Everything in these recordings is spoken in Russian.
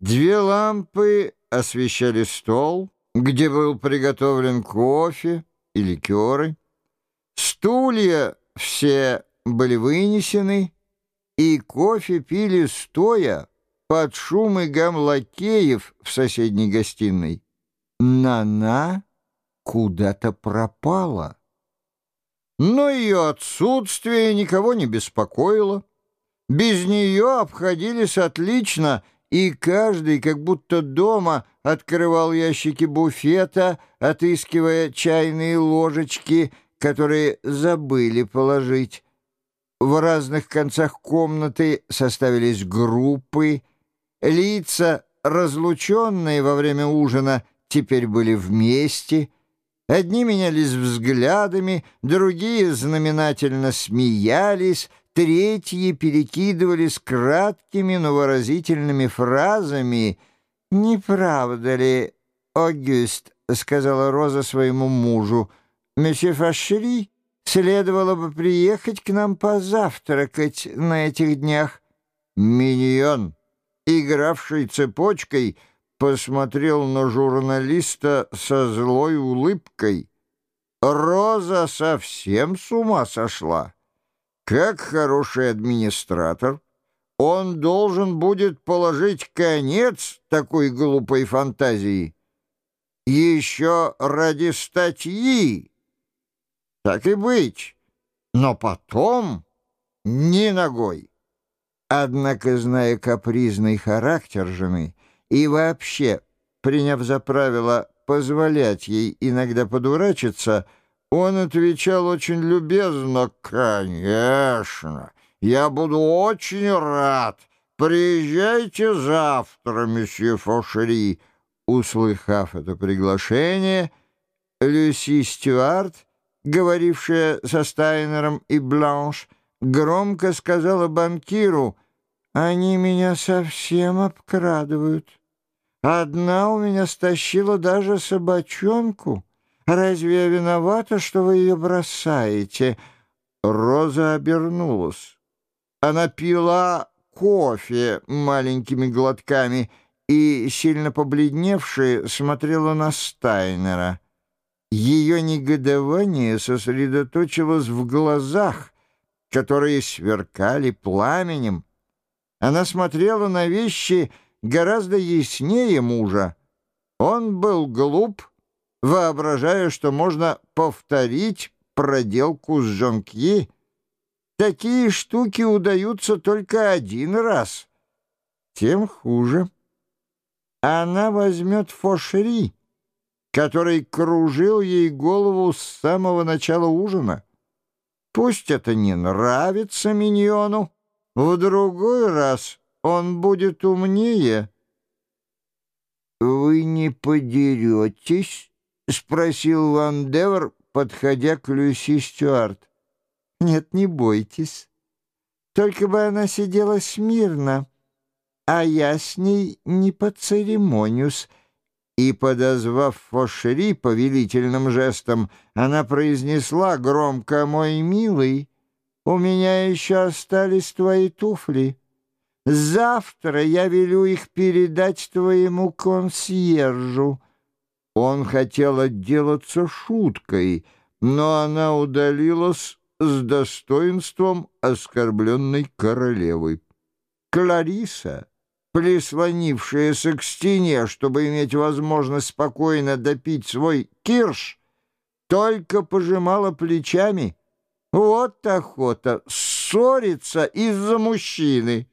Две лампы освещали стол, где был приготовлен кофе и ликеры. Стулья все были вынесены, и кофе пили стоя под шум и гам лакеев в соседней гостиной. Нана куда-то пропала. Но ее отсутствие никого не беспокоило. Без нее обходились отлично, и каждый, как будто дома, открывал ящики буфета, отыскивая чайные ложечки, которые забыли положить. В разных концах комнаты составились группы. Лица, разлученные во время ужина, теперь были вместе — Одни менялись взглядами, другие знаменательно смеялись, третьи перекидывались краткими, но выразительными фразами. «Не правда ли, Огюст?» — сказала Роза своему мужу. «Месье Фашери, следовало бы приехать к нам позавтракать на этих днях». «Миньон, игравший цепочкой», посмотрел на журналиста со злой улыбкой. Роза совсем с ума сошла. Как хороший администратор, он должен будет положить конец такой глупой фантазии. Еще ради статьи. Так и быть. Но потом ни ногой. Однако, зная капризный характер жены, и вообще, приняв за правило позволять ей иногда подурачиться, он отвечал очень любезно «Конечно, я буду очень рад. Приезжайте завтра, месье Фошери». Услыхав это приглашение, Люси Стюарт, говорившая со Стайнером и Бланш, громко сказала банкиру «Они меня совсем обкрадывают». Одна у меня стащила даже собачонку. Разве я виновата, что вы ее бросаете?» Роза обернулась. Она пила кофе маленькими глотками и, сильно побледневшая, смотрела на Стайнера. Ее негодование сосредоточилось в глазах, которые сверкали пламенем. Она смотрела на вещи, гораздо яснее мужа. Он был глуп, воображая, что можно повторить проделку с Жонкьи. Такие штуки удаются только один раз. Тем хуже. Она возьмет Фошери, который кружил ей голову с самого начала ужина. Пусть это не нравится миньону, в другой раз он будет умнее. «Вы не подеретесь?» — спросил Ван Девер, подходя к Люси Стюарт. «Нет, не бойтесь. Только бы она сидела смирно, а я с ней не поцеремонюсь». И, подозвав Фошери повелительным жестом, она произнесла громко «Мой милый, у меня еще остались твои туфли». Завтра я велю их передать твоему консьержу». Он хотел отделаться шуткой, но она удалилась с достоинством оскорбленной королевы. Клариса, прислонившаяся к стене, чтобы иметь возможность спокойно допить свой кирш, только пожимала плечами. Вот охота ссориться из-за мужчины.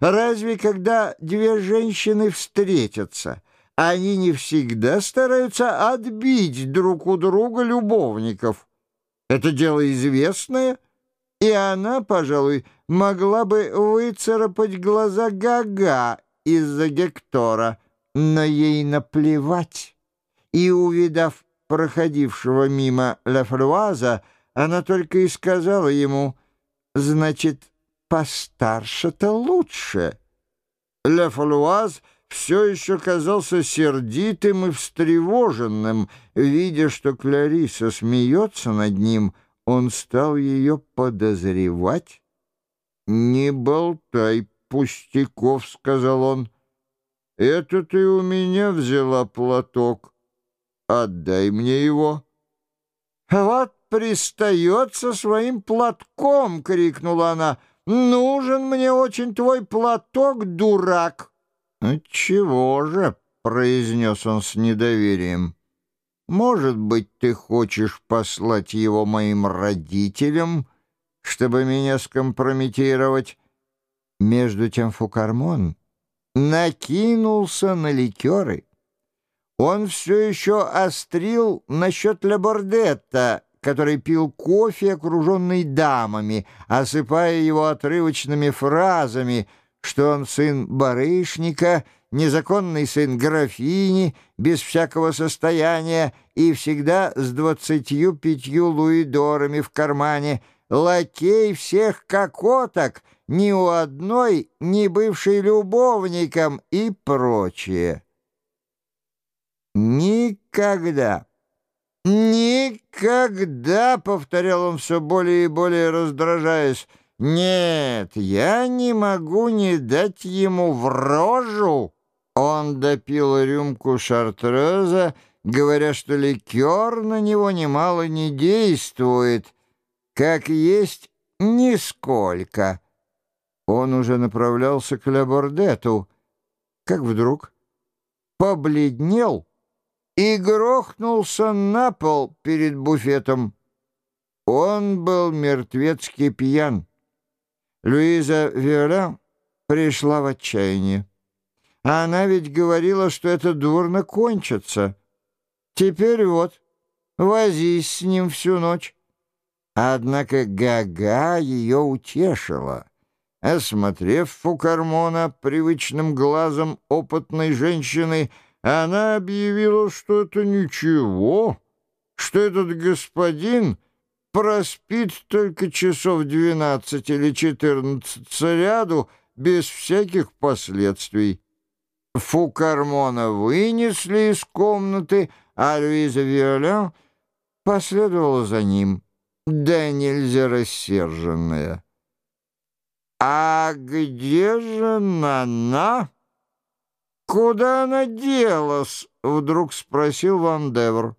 Разве когда две женщины встретятся, они не всегда стараются отбить друг у друга любовников? Это дело известное, и она, пожалуй, могла бы выцарапать глаза Гага из-за Гектора, но ей наплевать. И, увидав проходившего мимо Лафлуаза, она только и сказала ему, «Значит, постарше-то лучше. Ле Фалуаз все еще казался сердитым и встревоженным. Видя, что Клариса смеется над ним, он стал ее подозревать. «Не болтай пустяков», — сказал он. это ты у меня взяла платок. Отдай мне его». «Вот пристает со своим платком!» — крикнула она. «Нужен мне очень твой платок, дурак!» «Чего же?» — произнес он с недоверием. «Может быть, ты хочешь послать его моим родителям, чтобы меня скомпрометировать?» Между тем Фукармон накинулся на ликеры. Он все еще острил насчет Лабордетта, который пил кофе, окруженный дамами, осыпая его отрывочными фразами, что он сын барышника, незаконный сын графини, без всякого состояния и всегда с двадцатью пятью луидорами в кармане, лакей всех кокоток, ни у одной, не бывший любовником и прочее. Никогда, никогда, — повторял он все более и более раздражаясь, — нет, я не могу не дать ему в рожу. Он допил рюмку шартреза, говоря, что ликер на него немало не действует, как есть нисколько. Он уже направлялся к Лабордету, как вдруг побледнел и грохнулся на пол перед буфетом. Он был мертвецки пьян. Луиза Виоля пришла в отчаяние. Она ведь говорила, что это дурно кончится. Теперь вот, возись с ним всю ночь. Однако Гага ее утешила. Осмотрев Фукармона привычным глазом опытной женщины, она объявила, что это ничего, что этот господин проспит только часов двенадцать или четырнадцать сряду без всяких последствий. Фукармона вынесли из комнаты, а Луиза Виоля последовала за ним, да нельзя рассерженная. «А где же Нана?» «Куда она делась?» — вдруг спросил Ван Девер.